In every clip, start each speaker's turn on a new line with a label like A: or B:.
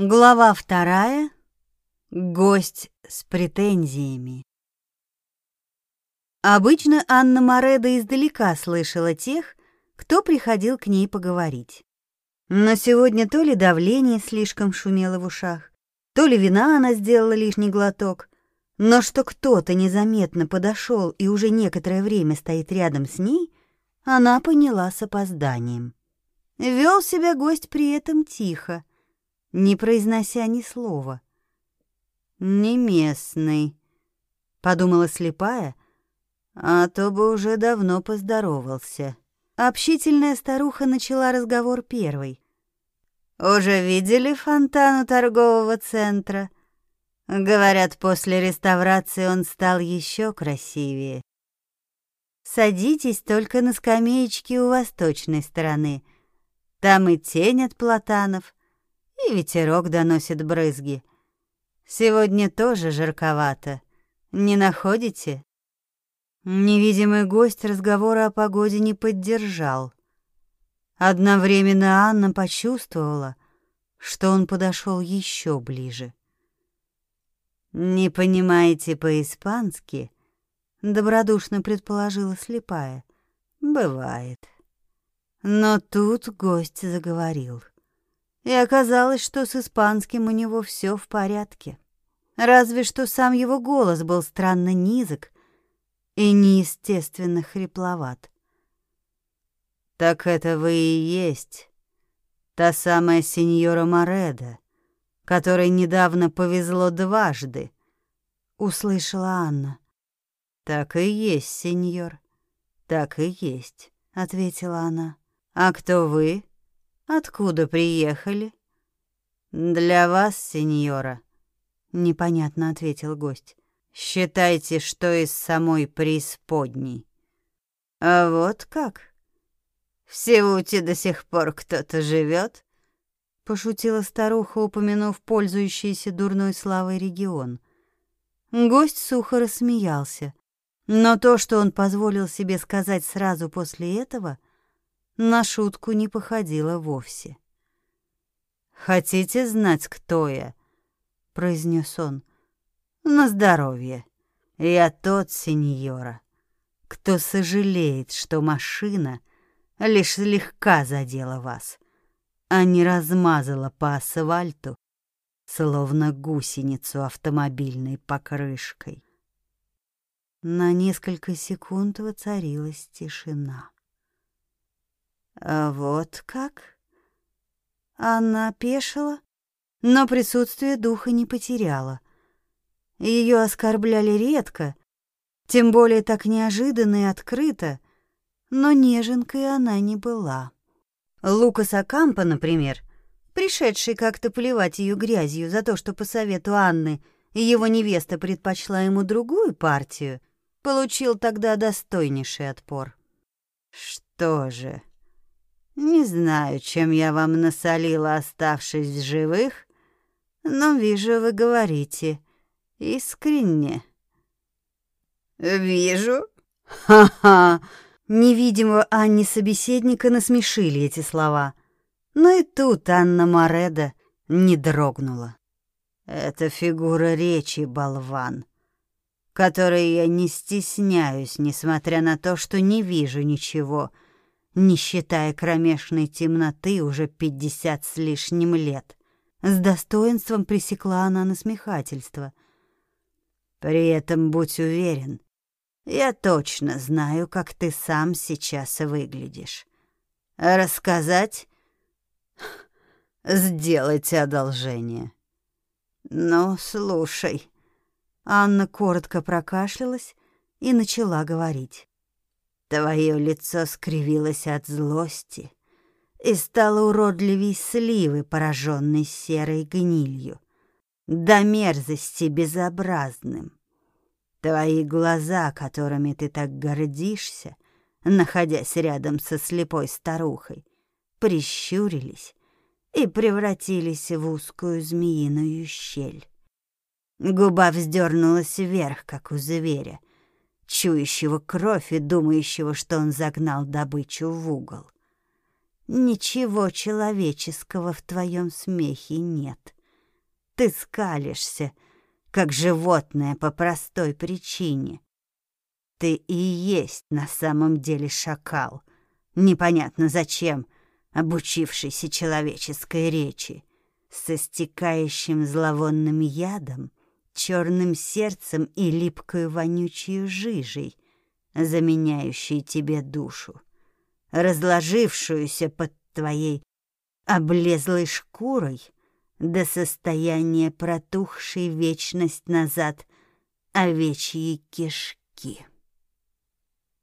A: Глава вторая. Гость с претензиями. Обычно Анна Мореда издалека слышала тех, кто приходил к ней поговорить. Но сегодня то ли давление слишком шумело в ушах, то ли вина она сделала лишний глоток, но что кто-то незаметно подошел и уже некоторое время стоит рядом с ней, она поняла с опозданием. Вел себя гость при этом тихо, не произнося ни слова. «Не местный», — подумала слепая, а то бы уже давно поздоровался. Общительная старуха начала разговор первой. «Уже видели фонтан у торгового центра?» Говорят, после реставрации он стал еще красивее. Садитесь только на скамеечке у восточной стороны. Там и тень от платанов, и ветерок доносит брызги. Сегодня тоже жарковато. Не находите? Невидимый гость разговора о погоде не поддержал. Одновременно Анна почувствовала, что он подошел еще ближе. «Не понимаете по-испански?» — добродушно предположила слепая. «Бывает». Но тут гость заговорил и оказалось, что с испанским у него все в порядке. Разве что сам его голос был странно низок и неестественно хрипловат. «Так это вы и есть та самая сеньора Мореда, которой недавно повезло дважды», — услышала Анна. «Так и есть, сеньор, так и есть», — ответила она. «А кто вы?» Откуда приехали? Для вас, сеньора, непонятно ответил гость. Считайте, что из самой преисподней. А вот как? В Сеуте до сих пор кто-то живет? Пошутила старуха, упомянув пользующийся дурной славой регион. Гость сухо рассмеялся, но то, что он позволил себе сказать сразу после этого, на шутку не походила вовсе. «Хотите знать, кто я?» — произнес он. «На здоровье. Я тот, сеньора, кто сожалеет, что машина лишь слегка задела вас, а не размазала по асфальту, словно гусеницу автомобильной покрышкой». На несколько секунд воцарилась тишина. А вот как? Она опешила, но присутствие духа не потеряла. Ее оскорбляли редко, тем более так неожиданно и открыто, но неженкой она не была. Лукас Акампа, например, пришедший как-то поливать ее грязью за то, что по совету Анны его невеста предпочла ему другую партию, получил тогда достойнейший отпор. Что же, не знаю, чем я вам насолила, оставшись в живых, но вижу, вы говорите искренне. Вижу. Ха-ха. Невидимого Анни собеседника насмешили эти слова. Но и тут Анна Мореда не дрогнула. Это фигура речи, болван, которой я не стесняюсь, несмотря на то, что не вижу ничего — не считая кромешной темноты уже пятьдесят с лишним лет. С достоинством пресекла она насмехательство. При этом будь уверен, я точно знаю, как ты сам сейчас выглядишь. Рассказать? Сделайте одолжение. Ну, слушай. Анна коротко прокашлялась и начала говорить. Твое лицо скривилось от злости и стало уродливей сливы, пораженной серой гнилью, до мерзости безобразным. Твои глаза, которыми ты так гордишься, находясь рядом со слепой старухой, прищурились и превратились в узкую змеиную щель. Губа вздернулась вверх, как у зверя, чующего кровь и думающего, что он загнал добычу в угол. Ничего человеческого в твоем смехе нет. ты скалишься, как животное по простой причине. Ты и есть на самом деле шакал, непонятно зачем, обучившийся человеческой речи, с истекающим зловонным ядом, черным сердцем и липкой вонючей жижей, заменяющей тебе душу, разложившуюся под твоей облезлой шкурой до состояния протухшей вечность назад овечьи кишки.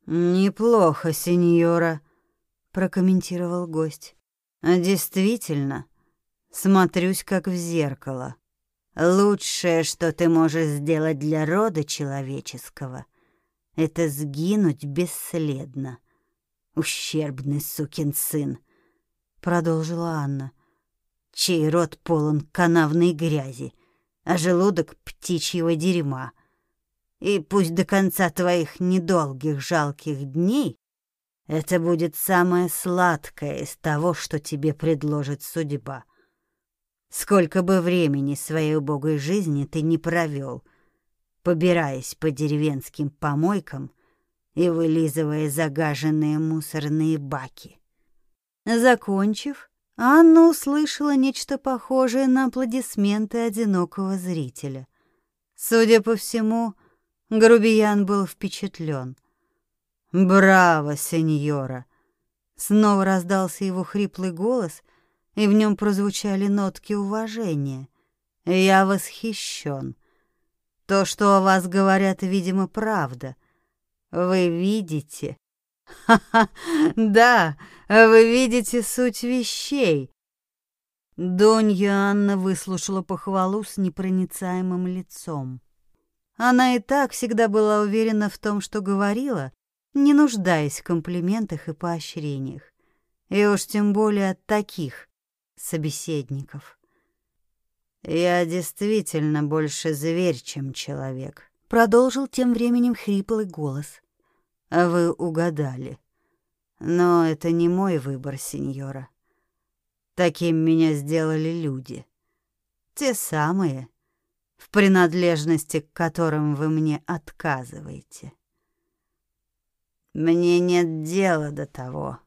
A: «Неплохо, сеньора», — прокомментировал гость. «Действительно, смотрюсь как в зеркало. Лучшее, что ты можешь сделать для рода человеческого, это сгинуть бесследно. Ущербный сукин сын», — продолжила Анна, чей рот полон канавной грязи, а желудок птичьего дерьма — и пусть до конца твоих недолгих жалких дней это будет самое сладкое из того, что тебе предложит судьба. Сколько бы времени своей убогой жизни ты не провел, побираясь по деревенским помойкам и вылизывая загаженные мусорные баки. Закончив, Анна услышала нечто похожее на аплодисменты одинокого зрителя. Судя по всему, Грубиян был впечатлен. «Браво, сеньора!» Снова раздался его хриплый голос, и в нем прозвучали нотки уважения. «Я восхищен. То, что о вас говорят, видимо, правда. Вы видите...» «Ха-ха! Да, вы видите суть вещей!» Донья Анна выслушала похвалу с непроницаемым лицом. Она и так всегда была уверена в том, что говорила, не нуждаясь в комплиментах и поощрениях. И уж тем более от таких собеседников. «Я действительно больше зверь, чем человек», — продолжил тем временем хриплый голос. «А вы угадали. Но это не мой выбор, сеньора. Таким меня сделали люди. Те самые, в принадлежности к которым вы мне отказываете. Мне нет дела до того,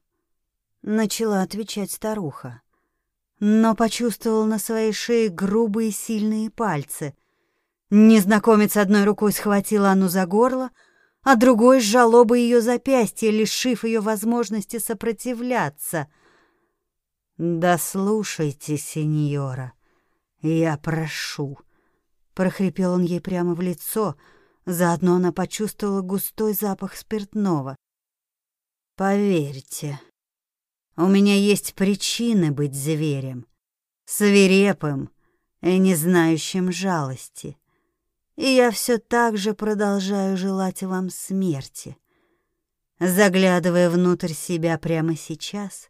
A: начала отвечать старуха, но почувствовал на своей шее грубые сильные пальцы. Незнакомец одной рукой схватил Анну за горло, а другой сжал оба ее запястья, лишив ее возможности сопротивляться. «Да слушайте, сеньора, я прошу, прохрипел он ей прямо в лицо. Заодно она почувствовала густой запах спиртного. Поверьте, у меня есть причины быть зверем, свирепым и не знающим жалости. И я все так же продолжаю желать вам смерти. Заглядывая внутрь себя прямо сейчас,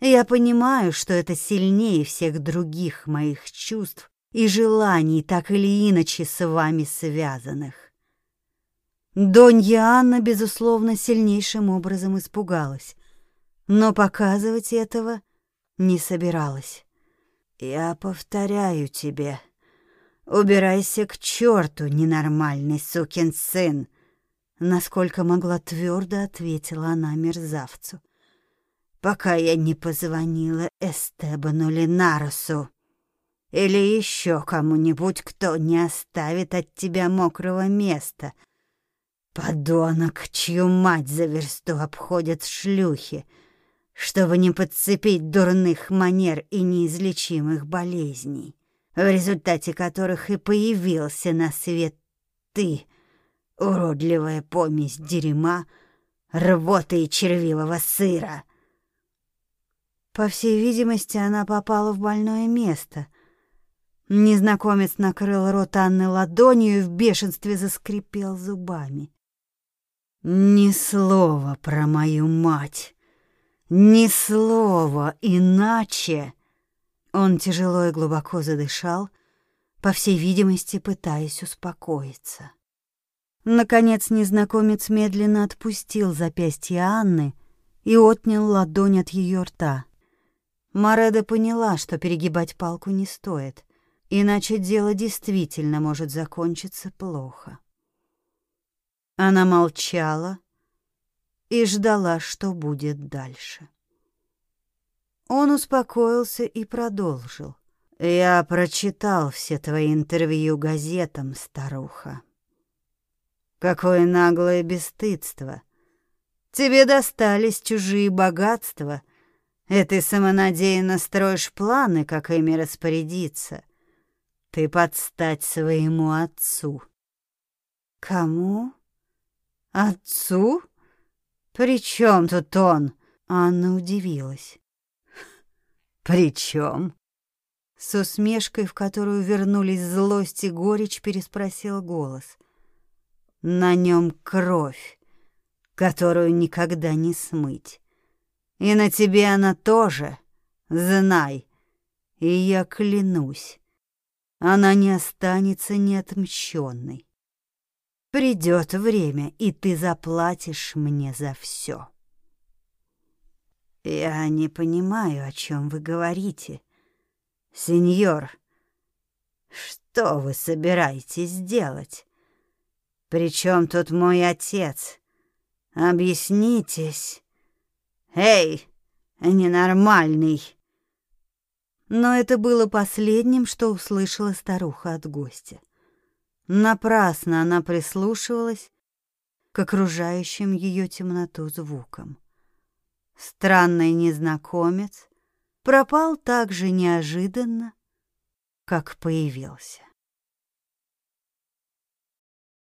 A: я понимаю, что это сильнее всех других моих чувств и желаний, так или иначе с вами связанных. Донья Анна, безусловно, сильнейшим образом испугалась, но показывать этого не собиралась. «Я повторяю тебе, убирайся к черту, ненормальный сукин сын!» Насколько могла твердо ответила она мерзавцу. «Пока я не позвонила Эстебану Ленаросу» или еще кому-нибудь, кто не оставит от тебя мокрого места. Подонок, чью мать за версту обходят шлюхи, чтобы не подцепить дурных манер и неизлечимых болезней, в результате которых и появился на свет ты, уродливая помесь дерьма, рвоты и червивого сыра. По всей видимости, она попала в больное место — Незнакомец накрыл рот Анны ладонью и в бешенстве заскрипел зубами. «Ни слова про мою мать! Ни слова иначе!» Он тяжело и глубоко задышал, по всей видимости, пытаясь успокоиться. Наконец незнакомец медленно отпустил запястье Анны и отнял ладонь от ее рта. Мареда поняла, что перегибать палку не стоит — иначе дело действительно может закончиться плохо. Она молчала и ждала, что будет дальше. Он успокоился и продолжил. «Я прочитал все твои интервью газетам, старуха. Какое наглое бесстыдство! Тебе достались чужие богатства, и ты самонадеянно строишь планы, как ими распорядиться. Ты подстать своему отцу». «Кому? Отцу? При чем тут он?» Анна удивилась. «При чем?» С усмешкой, в которую вернулись злость и горечь, переспросил голос. «На нем кровь, которую никогда не смыть. И на тебе она тоже, знай. И я клянусь, она не останется неотмщенной. Придет время, и ты заплатишь мне за все. Я не понимаю, о чем вы говорите. Сеньор, что вы собираетесь делать? Причем тут мой отец? Объяснитесь. Эй, ненормальный. Но это было последним, что услышала старуха от гостя. Напрасно она прислушивалась к окружающим ее темноту звукам. Странный незнакомец пропал так же неожиданно, как появился.